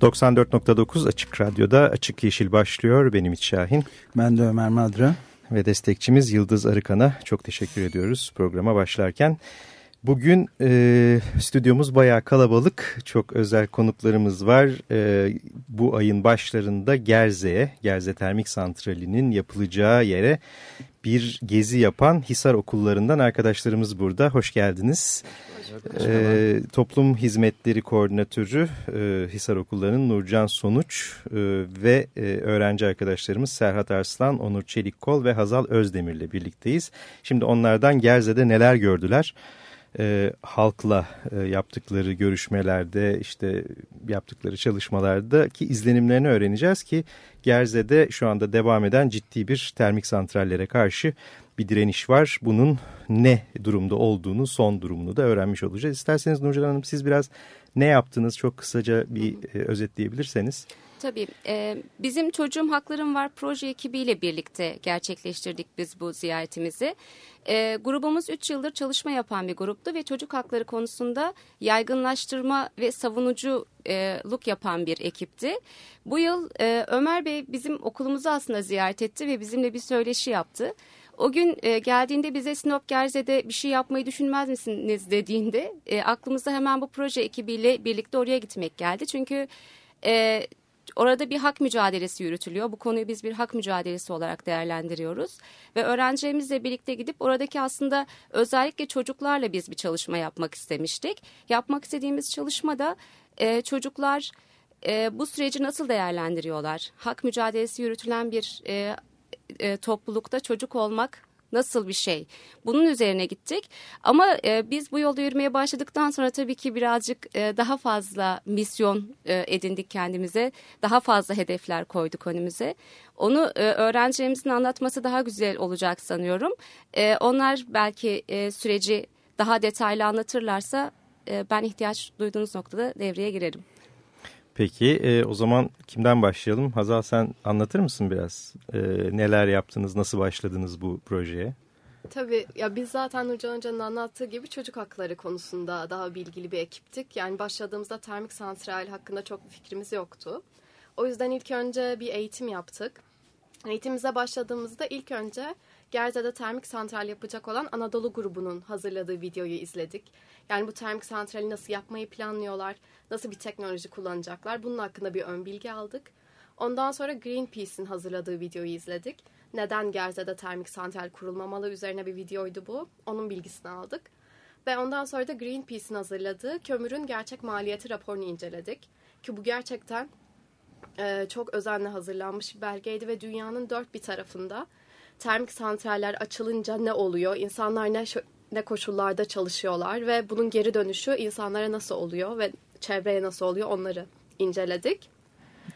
...94.9 Açık Radyo'da Açık Yeşil başlıyor. Benim İç Şahin. Ben de Ömer Madra. Ve destekçimiz Yıldız Arıkan'a çok teşekkür ediyoruz programa başlarken. Bugün e, stüdyomuz bayağı kalabalık. Çok özel konuklarımız var. E, bu ayın başlarında Gerze'ye, Gerze Termik Santrali'nin yapılacağı yere bir gezi yapan Hisar okullarından arkadaşlarımız burada. Hoş geldiniz. E, Toplum Hizmetleri Koordinatörü e, Hisar Okulları'nın Nurcan Sonuç e, ve e, öğrenci arkadaşlarımız Serhat Arslan, Onur Çelikkol ve Hazal Özdemir'le birlikteyiz. Şimdi onlardan Gerze'de neler gördüler? e, halkla e, yaptıkları görüşmelerde işte yaptıkları çalışmalarda ki izlenimlerini öğreneceğiz ki Gerze'de şu anda devam eden ciddi bir termik santrallere karşı bir direniş var. Bunun ne durumda olduğunu son durumunu da öğrenmiş olacağız. İsterseniz Nurcan Hanım siz biraz ne yaptınız çok kısaca bir e, özetleyebilirseniz. Tabii. E, bizim Çocuğum Haklarım Var proje ekibiyle birlikte gerçekleştirdik biz bu ziyaretimizi. E, grubumuz 3 yıldır çalışma yapan bir gruptu ve çocuk hakları konusunda yaygınlaştırma ve savunuculuk yapan bir ekipti. Bu yıl e, Ömer Bey bizim okulumuzu aslında ziyaret etti ve bizimle bir söyleşi yaptı. O gün e, geldiğinde bize Sinop Gerze'de bir şey yapmayı düşünmez misiniz dediğinde e, aklımıza hemen bu proje ekibiyle birlikte oraya gitmek geldi. Çünkü e, orada bir hak mücadelesi yürütülüyor. Bu konuyu biz bir hak mücadelesi olarak değerlendiriyoruz. Ve öğrencilerimizle birlikte gidip oradaki aslında özellikle çocuklarla biz bir çalışma yapmak istemiştik. Yapmak istediğimiz çalışmada e, çocuklar e, bu süreci nasıl değerlendiriyorlar? Hak mücadelesi yürütülen bir e, e, toplulukta çocuk olmak nasıl bir şey? Bunun üzerine gittik. Ama e, biz bu yolda yürümeye başladıktan sonra tabii ki birazcık e, daha fazla misyon e, edindik kendimize. Daha fazla hedefler koyduk önümüze. Onu e, öğrencilerimizin anlatması daha güzel olacak sanıyorum. E, onlar belki e, süreci daha detaylı anlatırlarsa e, ben ihtiyaç duyduğunuz noktada devreye girerim. Peki e, o zaman kimden başlayalım? Hazal sen anlatır mısın biraz? E, neler yaptınız, nasıl başladınız bu projeye? Tabii ya biz zaten Nurcan Hoca'nın anlattığı gibi çocuk hakları konusunda daha bilgili bir ekiptik. Yani başladığımızda termik santral hakkında çok bir fikrimiz yoktu. O yüzden ilk önce bir eğitim yaptık. Eğitimimize başladığımızda ilk önce Gerze'de termik santral yapacak olan Anadolu grubunun hazırladığı videoyu izledik. Yani bu termik santrali nasıl yapmayı planlıyorlar, nasıl bir teknoloji kullanacaklar bunun hakkında bir ön bilgi aldık. Ondan sonra Greenpeace'in hazırladığı videoyu izledik. Neden Gerze'de termik santral kurulmamalı üzerine bir videoydu bu. Onun bilgisini aldık. Ve ondan sonra da Greenpeace'in hazırladığı kömürün gerçek maliyeti raporunu inceledik. Ki bu gerçekten e, çok özenle hazırlanmış bir belgeydi ve dünyanın dört bir tarafında termik santraller açılınca ne oluyor, insanlar ne ne koşullarda çalışıyorlar ve bunun geri dönüşü insanlara nasıl oluyor ve çevreye nasıl oluyor onları inceledik.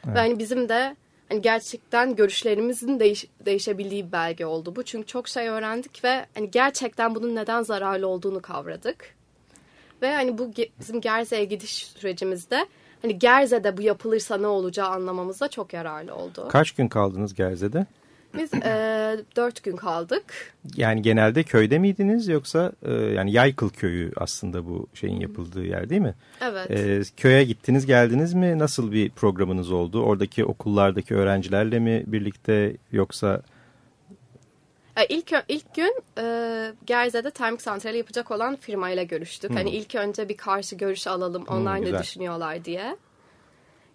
Evet. Ve hani bizim de hani gerçekten görüşlerimizin değiş, değişebildiği bir belge oldu bu. Çünkü çok şey öğrendik ve hani gerçekten bunun neden zararlı olduğunu kavradık. Ve hani bu bizim Gerze'ye gidiş sürecimizde hani Gerze'de bu yapılırsa ne olacağı anlamamıza çok yararlı oldu. Kaç gün kaldınız Gerze'de? Biz e, dört gün kaldık. Yani genelde köyde miydiniz yoksa e, yani Yaykıl köyü aslında bu şeyin yapıldığı yer değil mi? Evet. E, köye gittiniz geldiniz mi? Nasıl bir programınız oldu? Oradaki okullardaki öğrencilerle mi birlikte yoksa... E, ilk, ilk gün e, Gerze'de termik santrali yapacak olan firmayla görüştük. Hmm. Hani ilk önce bir karşı görüş alalım onlar hmm, ne düşünüyorlar diye.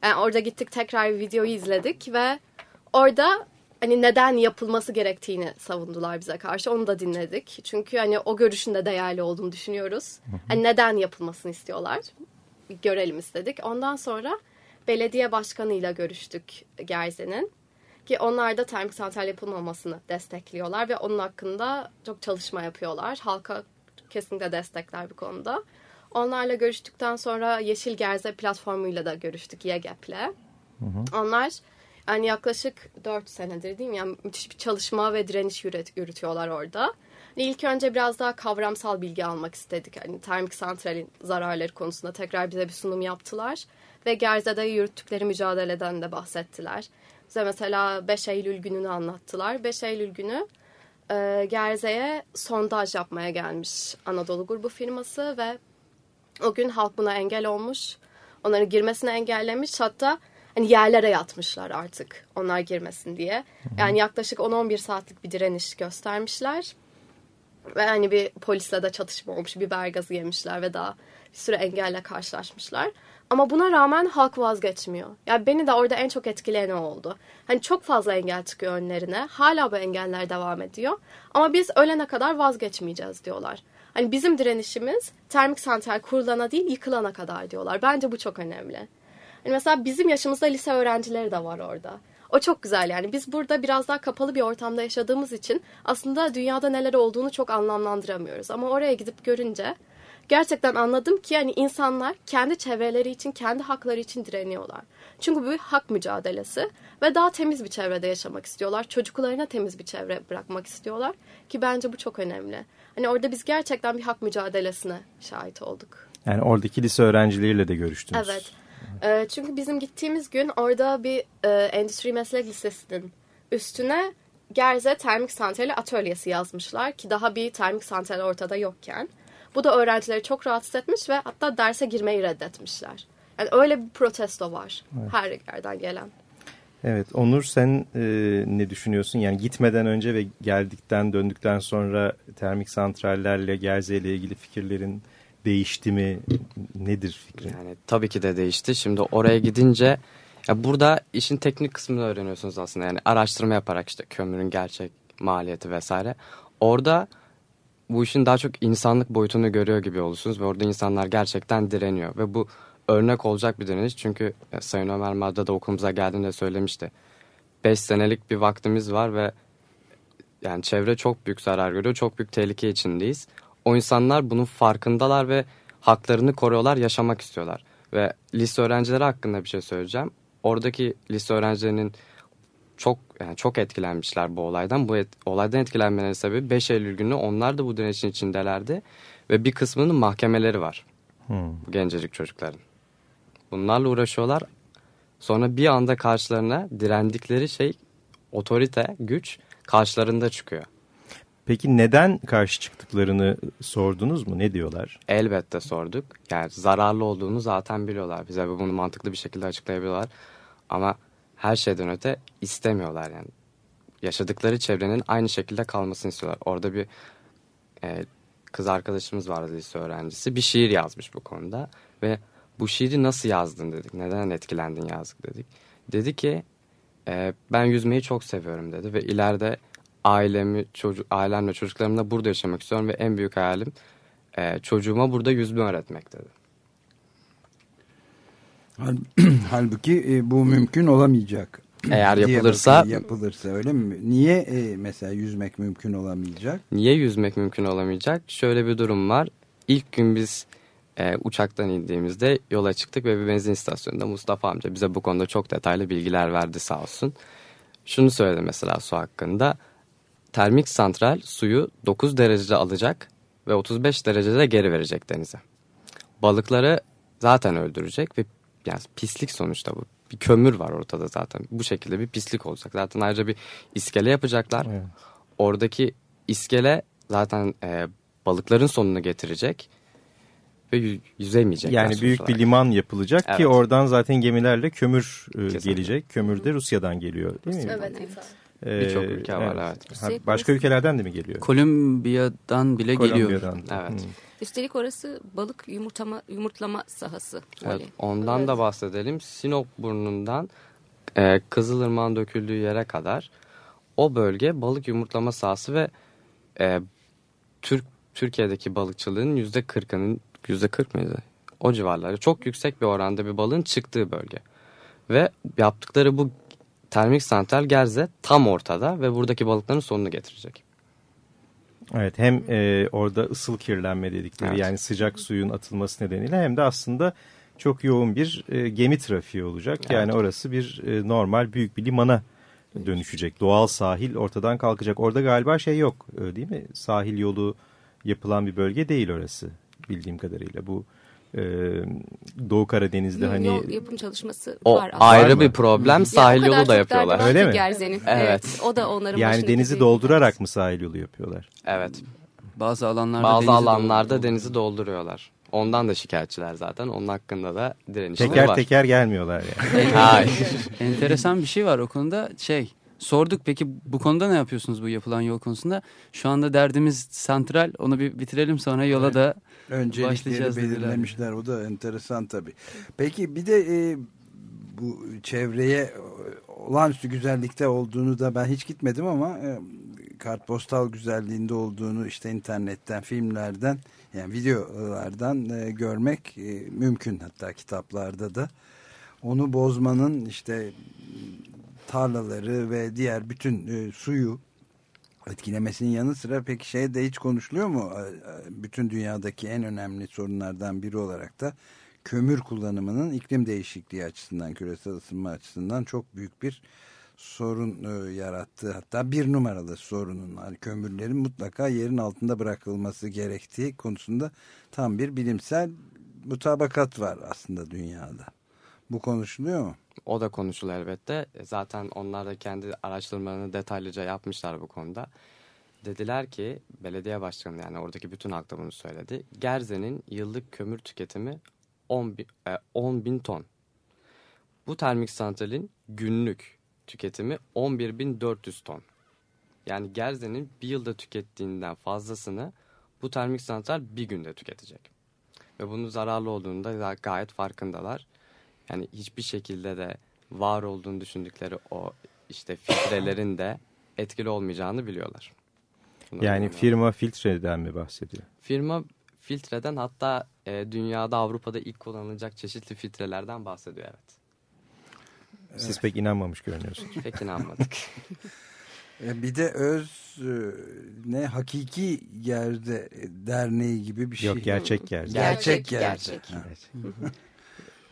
Yani orada gittik tekrar videoyu izledik ve orada hani neden yapılması gerektiğini savundular bize karşı. Onu da dinledik. Çünkü hani o görüşün de değerli olduğunu düşünüyoruz. Hani neden yapılmasını istiyorlar. Bir görelim istedik. Ondan sonra belediye başkanıyla görüştük Gerze'nin. Ki onlar da termik santral yapılmamasını destekliyorlar ve onun hakkında çok çalışma yapıyorlar. Halka kesinlikle destekler bu konuda. Onlarla görüştükten sonra Yeşil Gerze platformuyla da görüştük YGEP'le. Onlar yani yaklaşık 4 senedir değil mi? Yani müthiş bir çalışma ve direniş yürüt, yürütüyorlar orada. İlk önce biraz daha kavramsal bilgi almak istedik. Hani termik santralin zararları konusunda tekrar bize bir sunum yaptılar. Ve Gerze'de yürüttükleri mücadeleden de bahsettiler. Bize mesela 5 Eylül gününü anlattılar. 5 Eylül günü e, Gerze'ye sondaj yapmaya gelmiş Anadolu grubu firması ve o gün halk buna engel olmuş. Onların girmesini engellemiş. Hatta hani yerlere yatmışlar artık onlar girmesin diye. Yani yaklaşık 10-11 saatlik bir direniş göstermişler. Ve hani bir polisle de çatışma olmuş. Biber gazı yemişler ve daha bir sürü engelle karşılaşmışlar. Ama buna rağmen halk vazgeçmiyor. Yani beni de orada en çok etkileyen o oldu. Hani çok fazla engel çıkıyor önlerine. Hala bu engeller devam ediyor. Ama biz ölene kadar vazgeçmeyeceğiz diyorlar. Hani bizim direnişimiz termik santral kurulana değil yıkılana kadar diyorlar. Bence bu çok önemli. Hani mesela bizim yaşımızda lise öğrencileri de var orada. O çok güzel yani. Biz burada biraz daha kapalı bir ortamda yaşadığımız için aslında dünyada neler olduğunu çok anlamlandıramıyoruz. Ama oraya gidip görünce gerçekten anladım ki yani insanlar kendi çevreleri için, kendi hakları için direniyorlar. Çünkü bu bir hak mücadelesi ve daha temiz bir çevrede yaşamak istiyorlar. Çocuklarına temiz bir çevre bırakmak istiyorlar ki bence bu çok önemli. Hani orada biz gerçekten bir hak mücadelesine şahit olduk. Yani oradaki lise öğrencileriyle de görüştünüz. Evet. E, çünkü bizim gittiğimiz gün orada bir e, Endüstri Meslek Lisesi'nin üstüne Gerze Termik Santrali Atölyesi yazmışlar ki daha bir termik santral ortada yokken. Bu da öğrencileri çok rahatsız etmiş ve hatta derse girmeyi reddetmişler. Yani öyle bir protesto var evet. her yerden gelen. Evet Onur sen e, ne düşünüyorsun? Yani gitmeden önce ve geldikten döndükten sonra termik santrallerle Gerze ile ilgili fikirlerin değişti mi? Nedir fikrin? Yani tabii ki de değişti. Şimdi oraya gidince ya burada işin teknik kısmını öğreniyorsunuz aslında. Yani araştırma yaparak işte kömürün gerçek maliyeti vesaire. Orada bu işin daha çok insanlık boyutunu görüyor gibi olursunuz ve orada insanlar gerçekten direniyor ve bu örnek olacak bir direniş çünkü e, Sayın Ömer Madde de okulumuza geldiğinde söylemişti. 5 senelik bir vaktimiz var ve yani çevre çok büyük zarar görüyor, çok büyük tehlike içindeyiz. O insanlar bunun farkındalar ve haklarını koruyorlar, yaşamak istiyorlar. Ve lise öğrencileri hakkında bir şey söyleyeceğim. Oradaki lise öğrencilerinin çok yani çok etkilenmişler bu olaydan. Bu et, olaydan etkilenmelerinin sebebi 5 Eylül günü onlar da bu direnişin içindelerdi. Ve bir kısmının mahkemeleri var. Hmm. Bu gencecik çocukların. Bunlarla uğraşıyorlar. Sonra bir anda karşılarına direndikleri şey otorite, güç karşılarında çıkıyor. Peki neden karşı çıktıklarını sordunuz mu? Ne diyorlar? Elbette sorduk. Yani zararlı olduğunu zaten biliyorlar. Bize bunu mantıklı bir şekilde açıklayabiliyorlar. Ama her şeyden öte istemiyorlar yani. Yaşadıkları çevrenin aynı şekilde kalmasını istiyorlar. Orada bir e, kız arkadaşımız vardı lise öğrencisi. Bir şiir yazmış bu konuda. Ve bu şiiri nasıl yazdın dedik. Neden etkilendin yazdık dedik. Dedi ki e, ben yüzmeyi çok seviyorum dedi. Ve ileride ailemi, çocuk, ailemle çocuklarımla burada yaşamak istiyorum. Ve en büyük hayalim e, çocuğuma burada yüzme öğretmek dedi. Halbuki e, bu mümkün olamayacak. Eğer yapılırsa yapılırsa öyle mi? Niye e, mesela yüzmek mümkün olamayacak? Niye yüzmek mümkün olamayacak? Şöyle bir durum var. İlk gün biz e, uçaktan indiğimizde yola çıktık ve bir benzin istasyonunda Mustafa amca bize bu konuda çok detaylı bilgiler verdi sağ olsun. Şunu söyledi mesela su hakkında. Termik santral suyu 9 derecede alacak ve 35 derecede geri verecek denize. Balıkları zaten öldürecek ve yani pislik sonuçta bu. Bir kömür var ortada zaten. Bu şekilde bir pislik olacak. Zaten ayrıca bir iskele yapacaklar. Evet. Oradaki iskele zaten e, balıkların sonunu getirecek ve yüzemeyecek. Yani büyük bir liman yapılacak evet. ki oradan zaten gemilerle kömür e, gelecek. Kömür de Rusya'dan geliyor değil mi? Evet. evet. Ee, Birçok ülke var evet. evet. Ha, başka ülkelerden de mi geliyor? Kolombiya'dan bile Kolombiya'dan geliyor. Evet. Hmm. Üstelik orası balık yumurtlama, yumurtlama sahası. Evet, ondan evet. da bahsedelim. Sinop burnundan e, Kızılırmak'ın döküldüğü yere kadar o bölge balık yumurtlama sahası ve e, Türk Türkiye'deki balıkçılığın yüzde kırkının yüzde kırk mıydı? O civarları çok yüksek bir oranda bir balığın çıktığı bölge. Ve yaptıkları bu termik santral Gerze tam ortada ve buradaki balıkların sonunu getirecek. Evet hem e, orada ısıl kirlenme dedikleri evet. yani sıcak suyun atılması nedeniyle hem de aslında çok yoğun bir e, gemi trafiği olacak. Evet. Yani orası bir e, normal büyük bir limana dönüşecek. Doğal sahil ortadan kalkacak. Orada galiba şey yok e, değil mi? Sahil yolu yapılan bir bölge değil orası bildiğim kadarıyla. Bu e, Doğu Karadeniz'de Yol- hani Yol yapım çalışması O var aslında. ayrı mı? bir problem. Ya Sahil kadar yolu da yapıyorlar. var Öyle mi? Gerze'nin. Evet. O da onların yani denizi doldurarak mı sahil yolu yapıyorlar? Evet. Bazı alanlarda Bazı denizi alanlarda dolduruyor. denizi dolduruyorlar. Ondan da şikayetçiler zaten. Onun hakkında da direnişleri Teker var. teker gelmiyorlar yani. Hayır. Enteresan bir şey var o konuda. Şey sorduk peki bu konuda ne yapıyorsunuz bu yapılan yol konusunda? Şu anda derdimiz santral. Onu bir bitirelim sonra yola da Öncelikleri Başlayacağız dediler. belirlemişler. O da enteresan tabii. Peki bir de e, bu çevreye olağanüstü güzellikte olduğunu da ben hiç gitmedim ama e, kartpostal güzelliğinde olduğunu işte internetten, filmlerden yani videolardan e, görmek e, mümkün hatta kitaplarda da. Onu bozmanın işte tarlaları ve diğer bütün e, suyu etkilemesinin yanı sıra peki şey de hiç konuşuluyor mu? E, e, Bütün dünyadaki en önemli sorunlardan biri olarak da kömür kullanımının iklim değişikliği açısından, küresel ısınma açısından çok büyük bir sorun e, yarattığı hatta bir numaralı sorunun hani kömürlerin mutlaka yerin altında bırakılması gerektiği konusunda tam bir bilimsel mutabakat var aslında dünyada. Bu konuşuluyor mu? O da konuşuluyor elbette. E, Zaten onlar da kendi araştırmalarını detaylıca yapmışlar bu konuda. Dediler ki belediye başkanı yani oradaki bütün halk da bunu söyledi. Gerze'nin yıllık kömür tüketimi 10 bin, e, 10 bin ton. Bu termik santralin günlük tüketimi 11.400 ton. Yani Gerze'nin bir yılda tükettiğinden fazlasını bu termik santral bir günde tüketecek. Ve bunun zararlı olduğunu da gayet farkındalar. Yani hiçbir şekilde de var olduğunu düşündükleri o işte filtrelerin de etkili olmayacağını biliyorlar. Bunu Yani firma filtreden mi bahsediyor? firma filtreden hatta e, dünyada Avrupa'da ilk kullanılacak çeşitli filtrelerden bahsediyor evet. Siz pek inanmamış görünüyorsunuz. Pek inanmadık. E, Bir de öz e, ne hakiki yerde derneği gibi bir şey. Yok gerçek yer. Gerçek Gerçek, yerde. gerçek.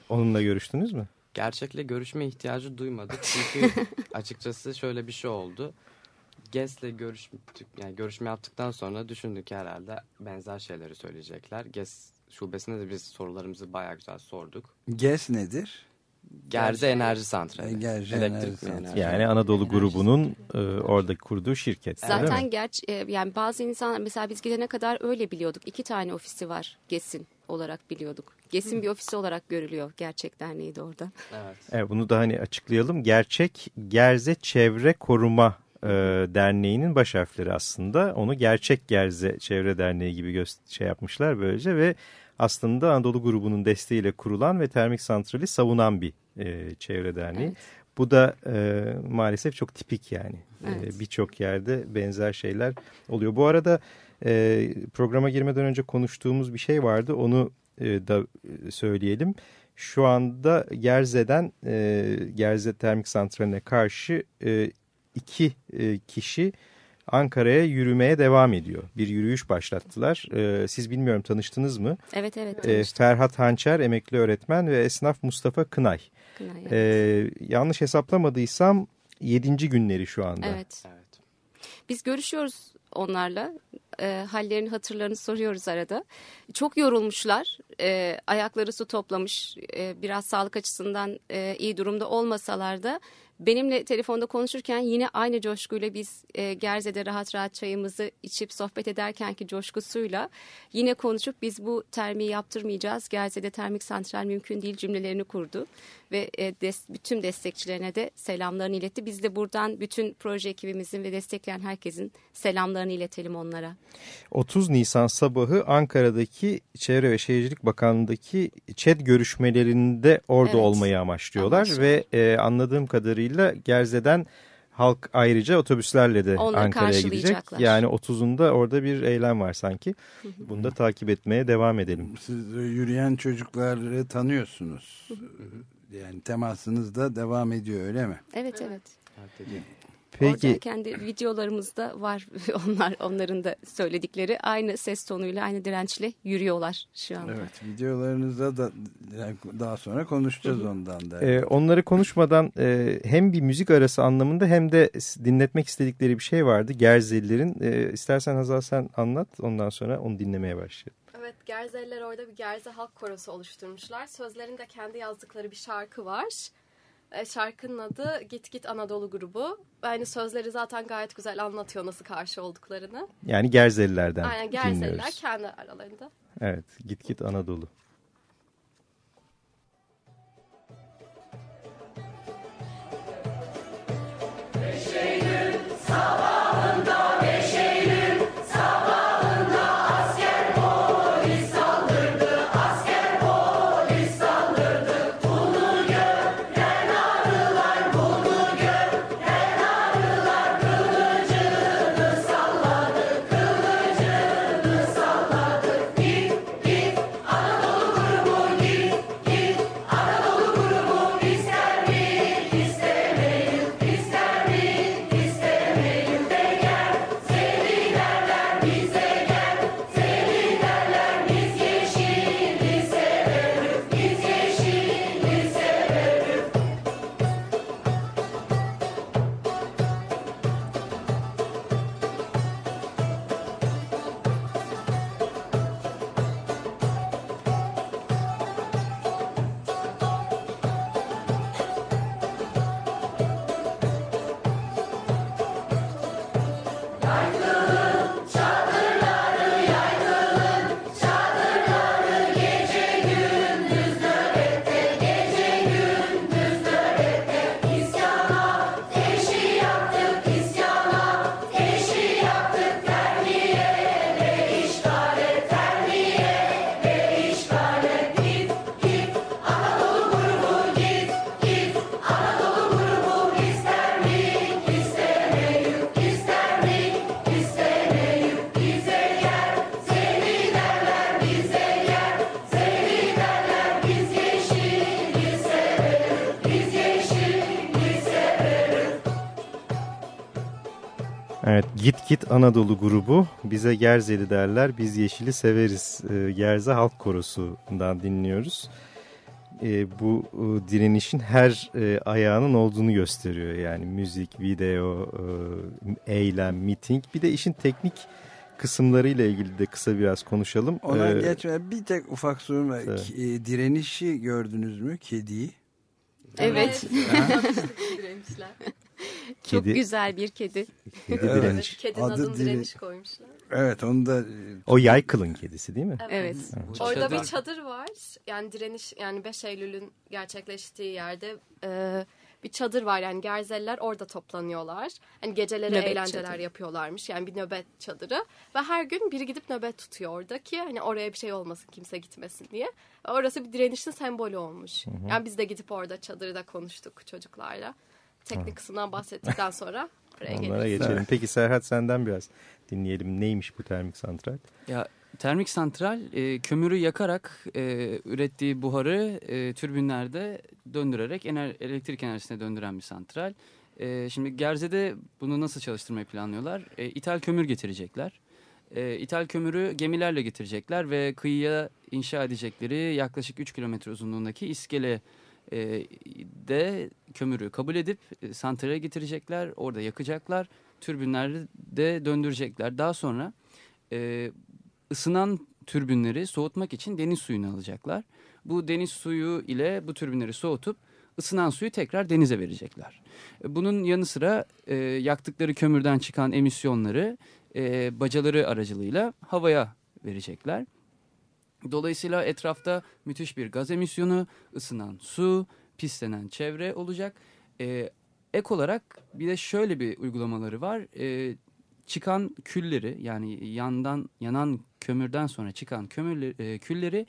Onunla görüştünüz mü? Gerçekle görüşme ihtiyacı duymadık. Çünkü açıkçası şöyle bir şey oldu. GES'le görüştük, yani görüşme yaptıktan sonra düşündük ki herhalde benzer şeyleri söyleyecekler. GES şubesine de biz sorularımızı bayağı güzel sorduk. GES nedir? Gerze Enerji Santrali. E, Gerze Elektrik Enerji Santrali. Yani Anadolu grubunun e, oradaki kurduğu şirket. Zaten gerç e, yani bazı insanlar mesela biz gidene kadar öyle biliyorduk. İki tane ofisi var GES'in olarak biliyorduk. GES'in bir ofisi olarak görülüyor. Gerçek derneği de orada. Evet. Evet, bunu da hani açıklayalım. Gerçek Gerze Çevre Koruma e, Derneği'nin baş harfleri aslında. Onu Gerçek Gerze Çevre Derneği gibi şey yapmışlar böylece ve aslında Anadolu grubunun desteğiyle kurulan ve termik santrali savunan bir e, çevre derneği. Evet. Bu da e, maalesef çok tipik yani. E, Evet. Birçok yerde benzer şeyler oluyor. Bu arada e, programa girmeden önce konuştuğumuz bir şey vardı. Onu e, da e, söyleyelim. Şu anda Gerze'den e, Gerze Termik Santrali'ne karşı e, iki e, kişi Ankara'ya yürümeye devam ediyor. Bir yürüyüş başlattılar. E, siz bilmiyorum tanıştınız mı? Evet evet. E, tanıştık. Ferhat Hançer emekli öğretmen ve esnaf Mustafa Kınay. Kınay, evet. E, yanlış hesaplamadıysam 7. günleri şu anda. evet. Evet. Biz görüşüyoruz onlarla. E, hallerini, hatırlarını soruyoruz arada. Çok yorulmuşlar. E, ayakları su toplamış. E, biraz sağlık açısından e, iyi durumda olmasalar da benimle telefonda konuşurken yine aynı coşkuyla biz e, Gerze'de rahat rahat çayımızı içip sohbet ederkenki coşkusuyla yine konuşup biz bu termiği yaptırmayacağız. Gerze'de termik santral mümkün değil cümlelerini kurdu ve e, des, bütün destekçilerine de selamlarını iletti. Biz de buradan bütün proje ekibimizin ve destekleyen herkesin selamlarını iletelim onlara. 30 Nisan sabahı Ankara'daki Çevre ve Şehircilik Bakanlığı'ndaki ÇED görüşmelerinde orada Evet. olmayı amaçlıyorlar. Amaçlı. Ve e, anladığım kadarıyla Gerze'den halk ayrıca otobüslerle de Ankara'ya gidecek. Yani 30'unda orada bir eylem var sanki. Bunu da takip etmeye devam edelim. Siz yürüyen çocukları tanıyorsunuz. Yani temasınız da devam ediyor öyle mi? Evet evet. Evet. Peki. Orada kendi videolarımızda var onlar onların da söyledikleri aynı ses tonuyla aynı dirençle yürüyorlar şu anda. Evet videolarınızda da daha sonra konuşacağız ondan da. Ee, onları konuşmadan e, hem bir müzik arası anlamında hem de dinletmek istedikleri bir şey vardı. Gerzelilerin. E, istersen Hazal sen anlat ondan sonra onu dinlemeye başlayalım. Evet Gerzeliler orada bir Gerze halk korosu oluşturmuşlar. Sözlerinde kendi yazdıkları bir şarkı var. E, şarkının adı Git Git Anadolu grubu. Yani sözleri zaten gayet güzel anlatıyor nasıl karşı olduklarını. Yani Gerzelilerden Aynen Gerzeliler dinliyoruz. kendi aralarında. Evet Git Git Anadolu. Evet Git Git Anadolu grubu bize Gerzeli derler biz Yeşil'i severiz. E, Gerze Halk Korosu'ndan dinliyoruz. E, bu e, direnişin her e, ayağının olduğunu gösteriyor. Yani müzik, video, e, eylem, miting bir de işin teknik kısımlarıyla ilgili de kısa biraz konuşalım. Ona Ee, geçme bir tek ufak sorum var. Evet. E, direnişi gördünüz mü kediyi? Evet. Direnmişler. Çok Kedi- güzel bir kedi. Kedi Evet. direniş. Kedinin Adı adını dire- direniş koymuşlar. Evet onu da e, O yay kılın kedisi değil mi? Evet. Bu Orada çadır- bir çadır var. Yani direniş yani 5 Eylül'ün gerçekleştiği yerde e, bir çadır var. Yani Gerzeliler orada toplanıyorlar. Hani geceleri Nöbet eğlenceler çadırı. yapıyorlarmış. Yani bir nöbet çadırı. Ve her gün biri gidip nöbet tutuyor orada ki hani oraya bir şey olmasın kimse gitmesin diye. Orası bir direnişin sembolü olmuş. Yani biz de gidip orada çadırda konuştuk çocuklarla. Teknik kısımdan bahsettikten sonra buraya Onlara geliriz. geçelim. Peki Serhat senden biraz dinleyelim. Neymiş bu termik santral? Ya termik santral e, kömürü yakarak e, ürettiği buharı e, türbinlerde döndürerek ener, elektrik enerjisine döndüren bir santral. E, şimdi Gerze'de bunu nasıl çalıştırmayı planlıyorlar? E, ithal kömür getirecekler. E, ithal kömürü gemilerle getirecekler ve kıyıya inşa edecekleri yaklaşık 3 kilometre uzunluğundaki iskele e, de kömürü kabul edip e, santrale getirecekler. Orada yakacaklar. Türbinlerde döndürecekler. Daha sonra e, ısınan türbinleri soğutmak için deniz suyunu alacaklar. Bu deniz suyu ile bu türbinleri soğutup ısınan suyu tekrar denize verecekler. E, Bunun yanı sıra e, yaktıkları kömürden çıkan emisyonları e, bacaları aracılığıyla havaya verecekler. Dolayısıyla etrafta müthiş bir gaz emisyonu, ısınan su, pislenen çevre olacak. E, ek olarak bir de şöyle bir uygulamaları var. E, çıkan külleri yani yandan yanan kömürden sonra çıkan kömürleri, e, külleri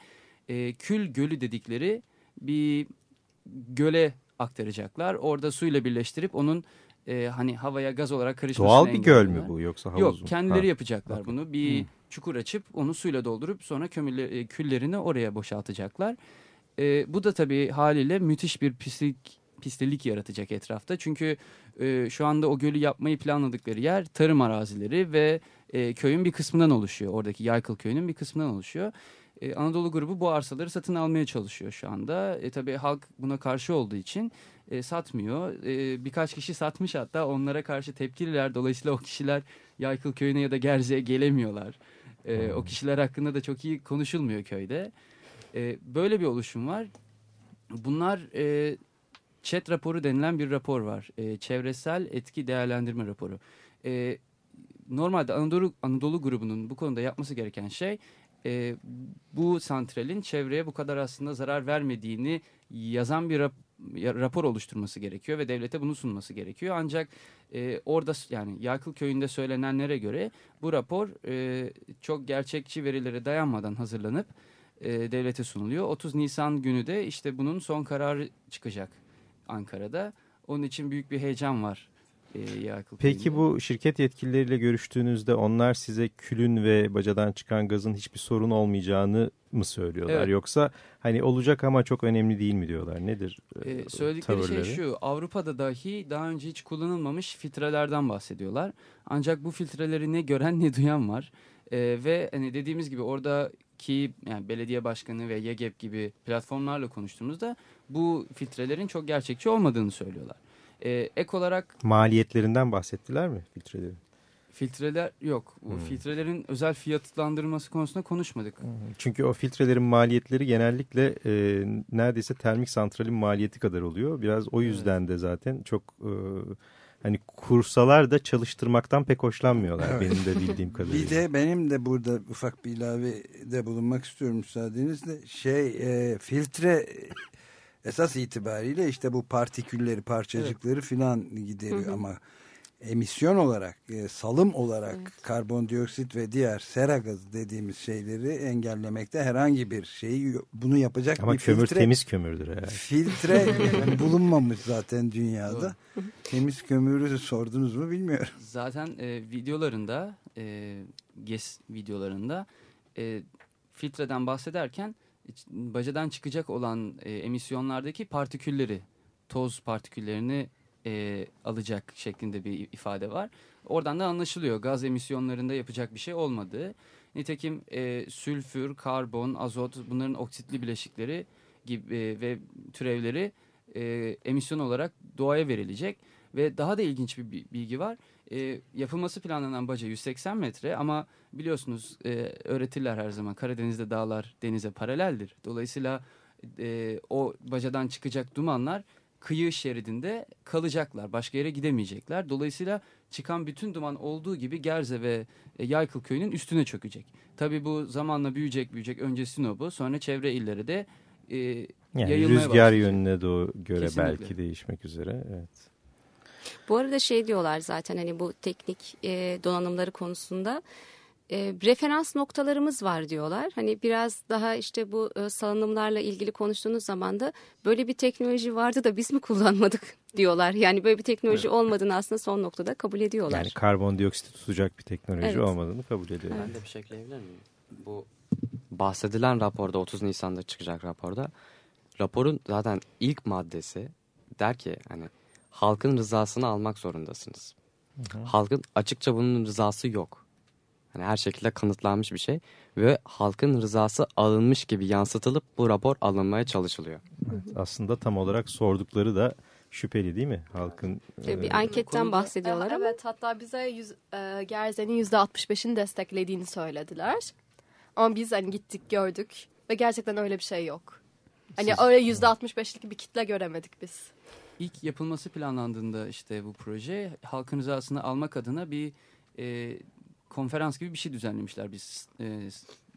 e, kül gölü dedikleri bir göle aktaracaklar. Orada suyla birleştirip onun e, hani havaya gaz olarak karışmasını Doğal bir göl mü bu yoksa havuz Yok mu? kendileri Ha. yapacaklar bunu. Bir Hı. Çukur açıp onu suyla doldurup sonra kömürle, e, küllerini oraya boşaltacaklar. E, bu da tabii haliyle müthiş bir pislik pislilik yaratacak etrafta. Çünkü e, şu anda o gölü yapmayı planladıkları yer tarım arazileri ve e, köyün bir kısmından oluşuyor. Oradaki Yaykıl köyünün bir kısmından oluşuyor. E, Anadolu grubu bu arsaları satın almaya çalışıyor şu anda. E, tabii halk buna karşı olduğu için e, satmıyor. E, birkaç kişi satmış hatta onlara karşı tepkililer. Dolayısıyla o kişiler Yaykıl köyüne ya da Gerze'ye gelemiyorlar. E, o kişiler hakkında da çok iyi konuşulmuyor köyde. E, böyle bir oluşum var. Bunlar e, ÇED raporu denilen bir rapor var. E, çevresel etki değerlendirme raporu. E, normalde Anadolu, Anadolu grubunun bu konuda yapması gereken şey e, bu santralin çevreye bu kadar aslında zarar vermediğini yazan bir rap, rapor oluşturması gerekiyor ve devlete bunu sunması gerekiyor. Ancak e, orada yani Yakıl köyünde söylenenlere göre bu rapor e, çok gerçekçi verilere dayanmadan hazırlanıp e, devlete sunuluyor. 30 Nisan günü de işte bunun son kararı çıkacak Ankara'da. Onun için büyük bir heyecan var. E, Peki bu şirket yetkilileriyle görüştüğünüzde onlar size külün ve bacadan çıkan gazın hiçbir sorun olmayacağını mı söylüyorlar? Evet. Yoksa hani olacak ama çok önemli değil mi diyorlar? Nedir ee, Söyledikleri tavırları? şey şu Avrupa'da dahi daha önce hiç kullanılmamış filtrelerden bahsediyorlar. Ancak bu filtreleri ne gören ne duyan var. Ee, ve hani dediğimiz gibi orada ki yani belediye başkanı ve YGEP gibi platformlarla konuştuğumuzda bu filtrelerin çok gerçekçi olmadığını söylüyorlar. Ee, ek olarak... Maliyetlerinden bahsettiler mi filtrelerin? Filtreler yok. Hmm. Filtrelerin özel fiyatlandırılması konusunda konuşmadık. Hmm. Çünkü o filtrelerin maliyetleri genellikle e, neredeyse termik santralin maliyeti kadar oluyor. Biraz o yüzden evet. de zaten çok e, hani kursalar da çalıştırmaktan pek hoşlanmıyorlar evet. benim de bildiğim kadarıyla. Bir de benim de burada ufak bir ilave de bulunmak istiyorum müsaadenizle. Şey e, filtre esas itibariyle işte bu partikülleri parçacıkları evet. filan gideriyor hı hı. ama emisyon olarak, e, salım olarak evet. karbondioksit ve diğer sera gazı dediğimiz şeyleri engellemekte herhangi bir şeyi bunu yapacak Ama bir kömür filtre, temiz kömürdür herhalde. Filtre yani bulunmamış zaten dünyada. temiz kömürü sordunuz mu bilmiyorum. Zaten e, videolarında, e, GES videolarında e, filtreden bahsederken bacadan çıkacak olan e, emisyonlardaki partikülleri, toz partiküllerini e, alacak şeklinde bir ifade var. Oradan da anlaşılıyor gaz emisyonlarında yapacak bir şey olmadığı. Nitekim e, sülfür, karbon, azot bunların oksitli bileşikleri gibi e, ve türevleri e, emisyon olarak doğaya verilecek. Ve daha da ilginç bir bilgi var. E, yapılması planlanan baca 180 metre ama biliyorsunuz e, öğretirler her zaman Karadeniz'de dağlar denize paraleldir. Dolayısıyla e, o bacadan çıkacak dumanlar kıyı şeridinde kalacaklar. Başka yere gidemeyecekler. Dolayısıyla çıkan bütün duman olduğu gibi Gerze ve e, Yaykıl köyünün üstüne çökecek. Tabii bu zamanla büyüyecek büyüyecek. Önce Sinop'u sonra çevre illere de e, yani yayılmaya Rüzgar başlayacak. yönüne doğru göre Kesinlikle. belki değişmek üzere. Evet. Bu arada şey diyorlar zaten hani bu teknik e, donanımları konusunda e, referans noktalarımız var diyorlar. Hani biraz daha işte bu e, salınımlarla ilgili konuştuğunuz zaman da böyle bir teknoloji vardı da biz mi kullanmadık diyorlar. Yani böyle bir teknoloji evet. olmadığını aslında son noktada kabul ediyorlar. Yani karbondioksit tutacak bir teknoloji evet. olmadığını kabul ediyorlar. Ben de bir şey ekleyebilir miyim? Bu bahsedilen raporda 30 Nisan'da çıkacak raporda raporun zaten ilk maddesi der ki hani halkın rızasını almak zorundasınız. Hı hı. Halkın açıkça bunun rızası yok. Hani her şekilde kanıtlanmış bir şey ve halkın rızası alınmış gibi yansıtılıp bu rapor alınmaya çalışılıyor. Evet, aslında tam olarak sordukları da şüpheli değil mi halkın? E, bir anketten konuda, bahsediyorlar ama. Evet hatta bize yüz, e, Gerze'nin %65'ini desteklediğini söylediler. Ama biz hani gittik gördük ve gerçekten öyle bir şey yok. Hani Siz, öyle %65'lik bir kitle göremedik biz. İlk yapılması planlandığında işte bu proje halkın rızasını almak adına bir e, konferans gibi bir şey düzenlemişler biz e,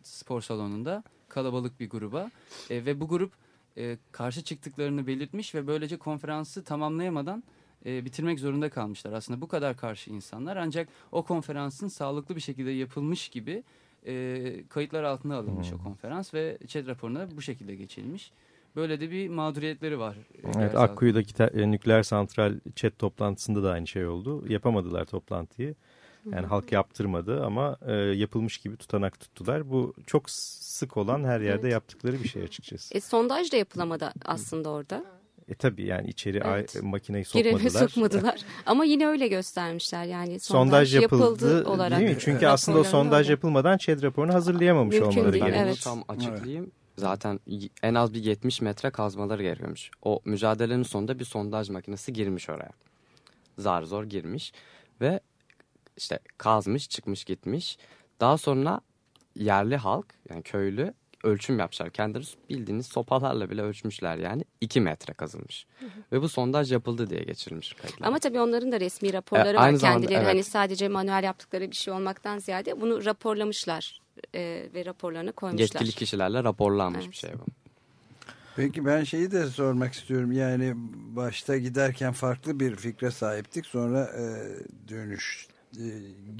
spor salonunda kalabalık bir gruba e, ve bu grup e, karşı çıktıklarını belirtmiş ve böylece konferansı tamamlayamadan e, bitirmek zorunda kalmışlar. Aslında bu kadar karşı insanlar ancak o konferansın sağlıklı bir şekilde yapılmış gibi e, kayıtlar altına alınmış hmm. o konferans ve ÇED raporuna bu şekilde geçilmiş. Böyle de bir mağduriyetleri var. Evet Akkuyu'daki e, nükleer santral ÇED toplantısında da aynı şey oldu. Yapamadılar toplantıyı. Yani halk yaptırmadı ama e, yapılmış gibi tutanak tuttular. Bu çok sık olan her yerde evet. yaptıkları bir şey açıkçası. E, sondaj da yapılamadı aslında orada. E tabii yani içeri Evet. ay- makineyi sokmadılar. sokmadılar. Ama yine öyle göstermişler yani sondaj, sondaj yapıldı olarak. değil mi? Çünkü aslında o sondaj yapılmadan ÇED raporunu hazırlayamamış Mümkün olmaları gerekiyor. evet. tam açıklayayım. Zaten en az bir 70 metre kazmaları gerekiyormuş. O mücadelenin sonunda bir sondaj makinesi girmiş oraya. Zar zor girmiş ve işte kazmış çıkmış gitmiş. Daha sonra yerli halk yani köylü ölçüm yapmışlar. Kendileri bildiğiniz sopalarla bile ölçmüşler yani 2 metre kazılmış. Ve bu sondaj yapıldı diye geçirilmiş kayıtlar. Ama tabii onların da resmi raporları E, var zamanda, kendileri. evet. Hani sadece manuel yaptıkları bir şey olmaktan ziyade bunu raporlamışlar e, ve raporlarını koymuşlar. Yetkili kişilerle raporlanmış Evet. bir şey bu. Peki ben şeyi de sormak istiyorum. Yani başta giderken farklı bir fikre sahiptik. Sonra e, dönüş e,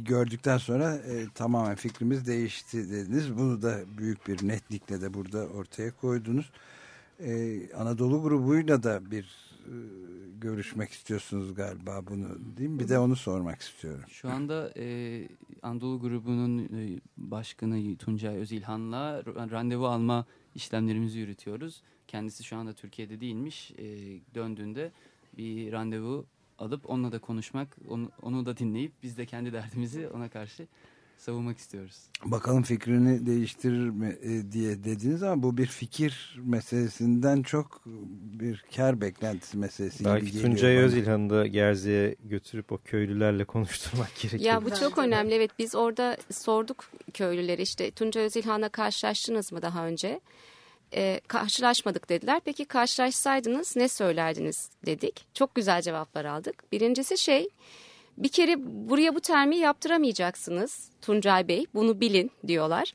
gördükten sonra e, tamamen fikrimiz değişti dediniz. Bunu da büyük bir netlikle de burada ortaya koydunuz. E, Anadolu grubuyla da bir görüşmek istiyorsunuz galiba bunu değil mi? Bir de onu sormak istiyorum. Şu anda e, Anadolu grubunun e, başkanı Tuncay Özilhan'la ra- randevu alma işlemlerimizi yürütüyoruz. Kendisi şu anda Türkiye'de değilmiş. E, döndüğünde bir randevu alıp onunla da konuşmak, onu, onu da dinleyip biz de kendi derdimizi ona karşı savunmak istiyoruz. Bakalım fikrini değiştirir mi e, diye dediniz ama bu bir fikir meselesinden çok bir kar beklentisi meselesi gibi Belki geliyor Tuncay. Özilhan'ı da Gerze'ye götürüp o köylülerle konuşturmak gerekiyor. Ya bu çok önemli. Evet biz orada sorduk köylülere işte Tunca Özilhan'la karşılaştınız mı daha önce? Ee, karşılaşmadık dediler. Peki karşılaşsaydınız ne söylerdiniz dedik. Çok güzel cevaplar aldık. Birincisi şey bir kere buraya bu termi yaptıramayacaksınız Tuncay Bey bunu bilin diyorlar.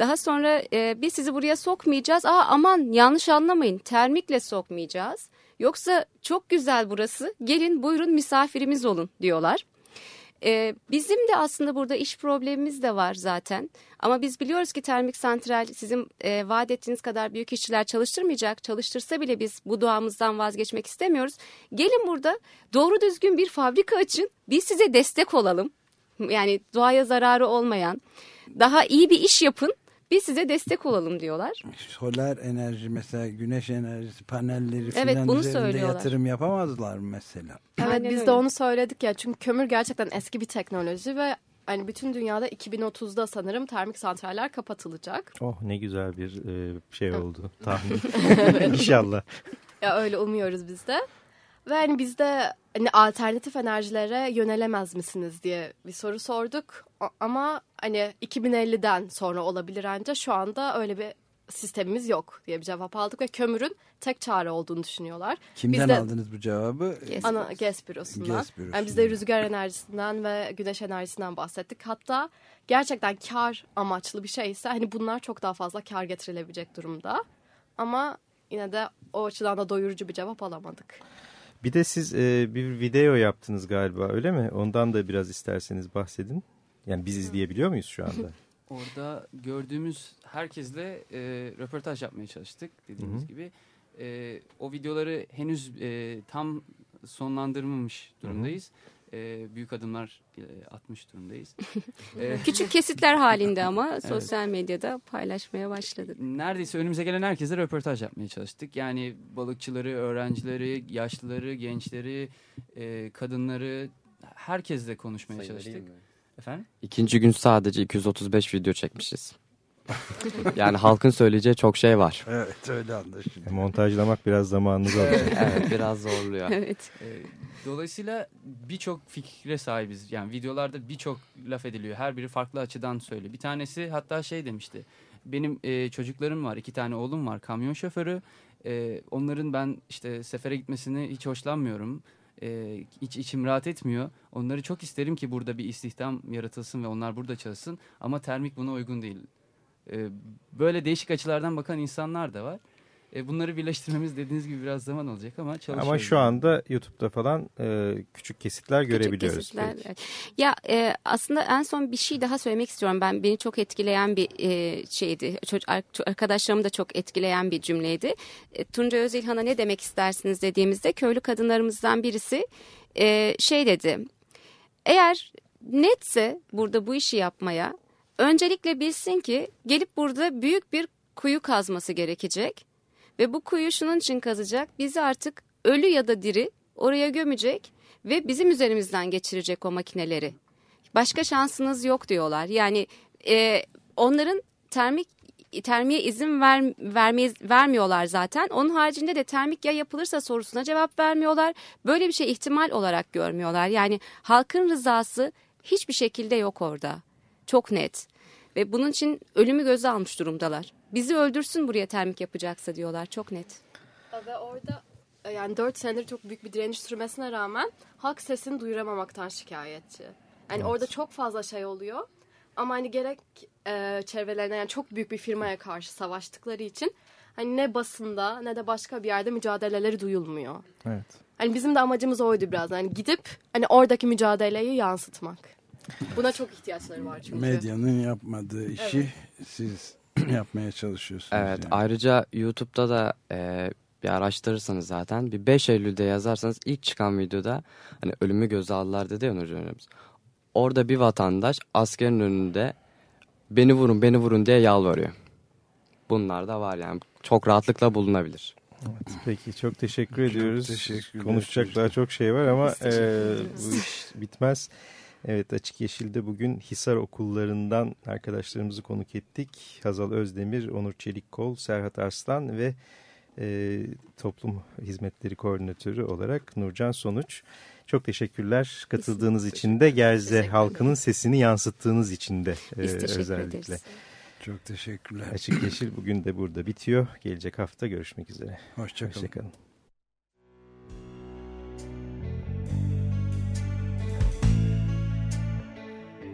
Daha sonra e, biz sizi buraya sokmayacağız. Aa aman yanlış anlamayın termikle sokmayacağız. Yoksa çok güzel burası gelin buyurun misafirimiz olun diyorlar. Ee, bizim de aslında burada iş problemimiz de var zaten. Ama biz biliyoruz ki termik santral sizin e, vaat ettiğiniz kadar büyük işçiler çalıştırmayacak. Çalıştırsa bile biz bu doğamızdan vazgeçmek istemiyoruz. Gelin burada doğru düzgün bir fabrika açın. Biz size destek olalım. Yani doğaya zararı olmayan daha iyi bir iş yapın. Biz size destek olalım diyorlar. Solar enerji mesela güneş enerjisi panelleri Evet, filan bunu üzerinde söylüyorlar. yatırım yapamazlar mı mesela? Evet Aynen biz öyle. de onu söyledik ya çünkü kömür gerçekten eski bir teknoloji ve hani bütün dünyada 2030'da sanırım termik santraller kapatılacak. Oh ne güzel bir e, şey oldu tahmin. İnşallah. Ya öyle umuyoruz biz de. Ve hani biz de hani alternatif enerjilere yönelemez misiniz diye bir soru sorduk. Ama hani 2050'den sonra olabilir ancak şu anda öyle bir sistemimiz yok diye bir cevap aldık ve kömürün tek çare olduğunu düşünüyorlar. Kimden Biz de- aldınız bu cevabı? Yes. Ana GES bürosundan. GES bürosundan. Yani biz de rüzgar enerjisinden ve güneş enerjisinden bahsettik. Hatta gerçekten kar amaçlı bir şeyse hani bunlar çok daha fazla kar getirilebilecek durumda. Ama yine de o açıdan da doyurucu bir cevap alamadık. Bir de siz e, bir video yaptınız galiba öyle mi? Ondan da biraz isterseniz bahsedin. Yani biz izleyebiliyor muyuz şu anda? Orada gördüğümüz herkesle e, röportaj yapmaya çalıştık dediğimiz Hı hı. gibi. E, o videoları henüz e, tam sonlandırmamış durumdayız. E, büyük adımlar e, atmış durumdayız. E, Küçük kesitler halinde ama sosyal medyada paylaşmaya başladık. neredeyse önümüze gelen herkese röportaj yapmaya çalıştık. Yani balıkçıları, öğrencileri, yaşlıları, gençleri, e, kadınları herkesle konuşmaya çalıştık. Efendim? İkinci gün sadece 235 video çekmişiz. yani halkın söyleyeceği çok şey var. Evet öyle anlaşılıyor. E, montajlamak biraz zamanınız alacak. Evet biraz zorluyor. Evet. E, dolayısıyla birçok fikre sahibiz. Yani videolarda birçok laf ediliyor. Her biri farklı açıdan söylüyor. Bir tanesi hatta şey demişti. Benim e, çocuklarım var. iki tane oğlum var. Kamyon şoförü. E, onların ben işte sefere gitmesini hiç hoşlanmıyorum. E, hiç içim rahat etmiyor. Onları çok isterim ki burada bir istihdam yaratılsın ve onlar burada çalışsın. Ama termik buna uygun değil. E, böyle değişik açılardan bakan insanlar da var. E, bunları birleştirmemiz dediğiniz gibi biraz zaman olacak ama çalışıyoruz. Ama şu anda YouTube'da falan e, küçük kesitler Küçük görebiliyoruz. kesitler, evet. Ya e, aslında en son bir şey daha söylemek istiyorum. Ben beni çok etkileyen bir e, şeydi. Çocuk, arkadaşlarımı da çok etkileyen bir cümleydi. E, Tunca Özilhan'a ne demek istersiniz dediğimizde köylü kadınlarımızdan birisi e, şey dedi. Eğer netse burada bu işi yapmaya öncelikle bilsin ki gelip burada büyük bir kuyu kazması gerekecek. Ve bu kuyu şunun için kazacak. Bizi artık ölü ya da diri oraya gömecek ve bizim üzerimizden geçirecek o makineleri. Başka şansınız yok diyorlar. Yani e, onların termik termiye izin ver, vermeyiz, vermiyorlar zaten. Onun haricinde de termik ya yapılırsa sorusuna cevap vermiyorlar. Böyle bir şey ihtimal olarak görmüyorlar. Yani halkın rızası hiçbir şekilde yok orada. Çok net. Ve bunun için ölümü göze almış durumdalar. Bizi öldürsün buraya termik yapacaksa diyorlar. Çok net. Ve orada e, yani 4 senedir çok büyük bir direniş sürmesine rağmen halk sesini duyuramamaktan şikayetçi. Yani orada çok fazla şey oluyor. Ama hani gerek e, çevrelerine yani çok büyük bir firmaya karşı savaştıkları için hani ne basında ne de başka bir yerde mücadeleleri duyulmuyor. Evet. Hani bizim de amacımız oydu biraz. Yani gidip hani oradaki mücadeleyi yansıtmak. Buna çok ihtiyaçları var çünkü. Medyanın yapmadığı işi siz yapmaya çalışıyorsunuz. Evet yani. ayrıca YouTube'da da e, bir araştırırsanız zaten bir 5 Eylül'de yazarsanız ilk çıkan videoda hani ölümü göze aldılar dedi ya Nurcan hocamız. Orada bir vatandaş askerin önünde beni vurun beni vurun diye yalvarıyor. Bunlar da var yani çok rahatlıkla bulunabilir. Evet, peki çok teşekkür Çok ediyoruz. teşekkürler. Konuşacak daha çok şey var ama teşekkür e, bu iş bitmez. Evet Açık Yeşil'de bugün Hisar okullarından arkadaşlarımızı konuk ettik. Hazal Özdemir, Onur Çelikkol, Serhat Arslan ve e, Toplum Hizmetleri Koordinatörü olarak Nurcan Sonuç. Çok teşekkürler katıldığınız için de Gerze halkının sesini yansıttığınız için de e, Biz özellikle. ederiz. Çok teşekkürler. Açık Yeşil bugün de burada bitiyor. Gelecek hafta görüşmek üzere. Hoşçakalın. Hoşçakalın.